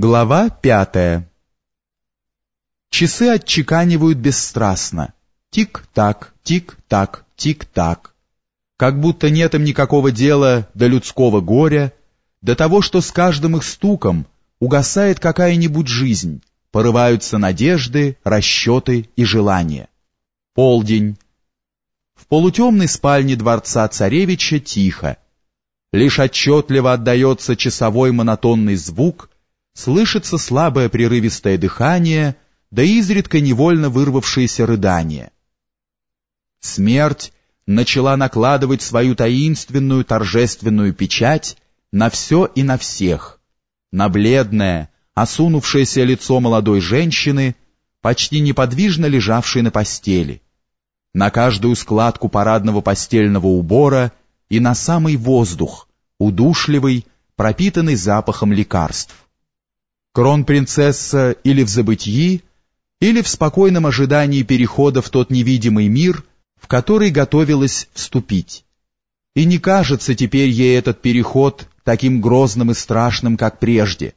Глава пятая. Часы отчеканивают бесстрастно. Тик-так, тик-так, тик-так. Как будто нет им никакого дела до людского горя, до того, что с каждым их стуком угасает какая-нибудь жизнь, порываются надежды, расчеты и желания. Полдень. В полутемной спальне дворца царевича тихо. Лишь отчетливо отдается часовой монотонный звук — слышится слабое прерывистое дыхание, да изредка невольно вырвавшееся рыдание. Смерть начала накладывать свою таинственную торжественную печать на все и на всех, на бледное, осунувшееся лицо молодой женщины, почти неподвижно лежавшей на постели, на каждую складку парадного постельного убора и на самый воздух, удушливый, пропитанный запахом лекарств. Кронпринцесса или в забытии, или в спокойном ожидании перехода в тот невидимый мир, в который готовилась вступить. И не кажется теперь ей этот переход таким грозным и страшным, как прежде.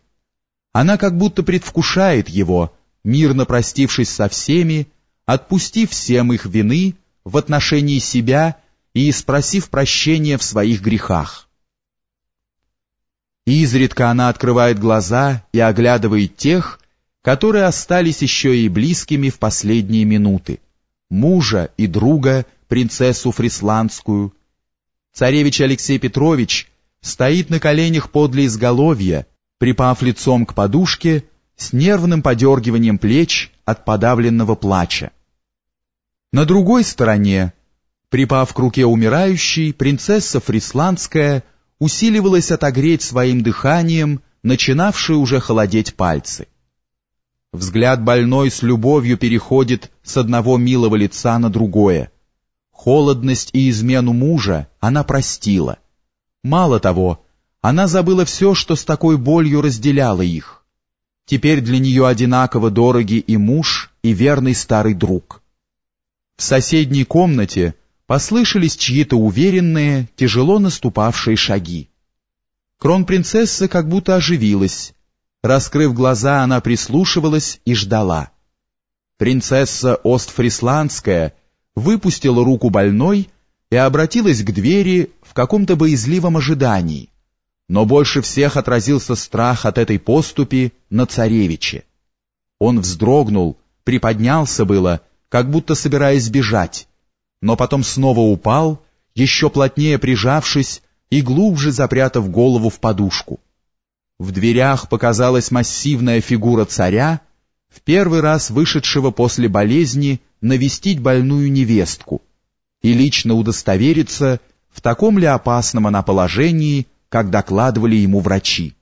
Она как будто предвкушает его, мирно простившись со всеми, отпустив всем их вины в отношении себя и спросив прощения в своих грехах. Изредка она открывает глаза и оглядывает тех, которые остались еще и близкими в последние минуты. Мужа и друга, принцессу Фрисландскую. Царевич Алексей Петрович стоит на коленях подле изголовья, припав лицом к подушке, с нервным подергиванием плеч от подавленного плача. На другой стороне, припав к руке умирающей, принцесса Фрисландская усиливалось отогреть своим дыханием начинавшие уже холодеть пальцы. Взгляд больной с любовью переходит с одного милого лица на другое. Холодность и измену мужа она простила. Мало того, она забыла все, что с такой болью разделяло их. Теперь для нее одинаково дороги и муж, и верный старый друг. В соседней комнате послышались чьи-то уверенные, тяжело наступавшие шаги. Кронпринцесса как будто оживилась. Раскрыв глаза, она прислушивалась и ждала. Принцесса Остфрисландская выпустила руку больной и обратилась к двери в каком-то боязливом ожидании, но больше всех отразился страх от этой поступи на царевиче. Он вздрогнул, приподнялся было, как будто собираясь бежать, но потом снова упал, еще плотнее прижавшись и глубже запрятав голову в подушку. В дверях показалась массивная фигура царя, в первый раз вышедшего после болезни навестить больную невестку и лично удостовериться, в таком ли опасном она положении, как докладывали ему врачи.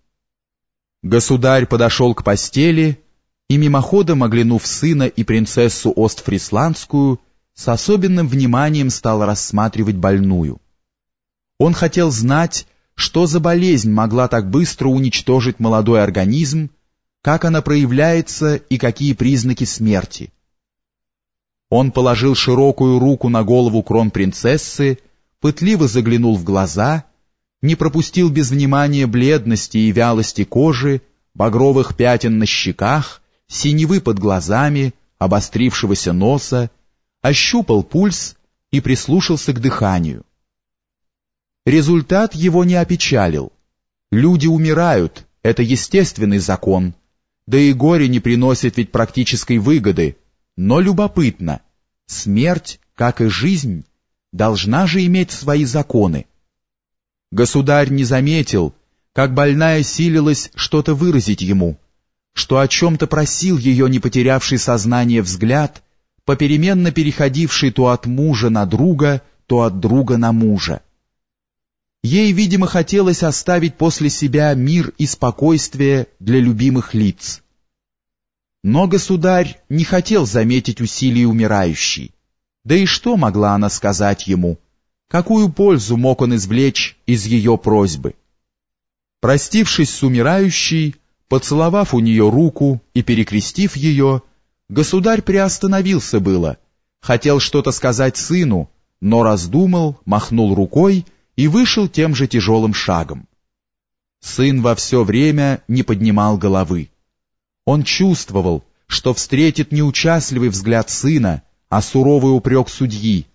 Государь подошел к постели и, мимоходом оглянув сына и принцессу Остфрисландскую, с особенным вниманием стал рассматривать больную. Он хотел знать, что за болезнь могла так быстро уничтожить молодой организм, как она проявляется и какие признаки смерти. Он положил широкую руку на голову кронпринцессы, пытливо заглянул в глаза, не пропустил без внимания бледности и вялости кожи, багровых пятен на щеках, синевы под глазами, обострившегося носа, ощупал пульс и прислушался к дыханию. Результат его не опечалил. Люди умирают, это естественный закон, да и горе не приносит ведь практической выгоды, но любопытно, смерть, как и жизнь, должна же иметь свои законы. Государь не заметил, как больная силилась что-то выразить ему, что о чем-то просил ее не потерявший сознание взгляд, попеременно переходивший то от мужа на друга, то от друга на мужа. Ей, видимо, хотелось оставить после себя мир и спокойствие для любимых лиц. Но государь не хотел заметить усилий умирающей. Да и что могла она сказать ему? Какую пользу мог он извлечь из ее просьбы? Простившись с умирающей, поцеловав у нее руку и перекрестив ее, Государь приостановился было, хотел что-то сказать сыну, но раздумал, махнул рукой и вышел тем же тяжелым шагом. Сын во все время не поднимал головы. Он чувствовал, что встретит не участливый взгляд сына, а суровый упрек судьи,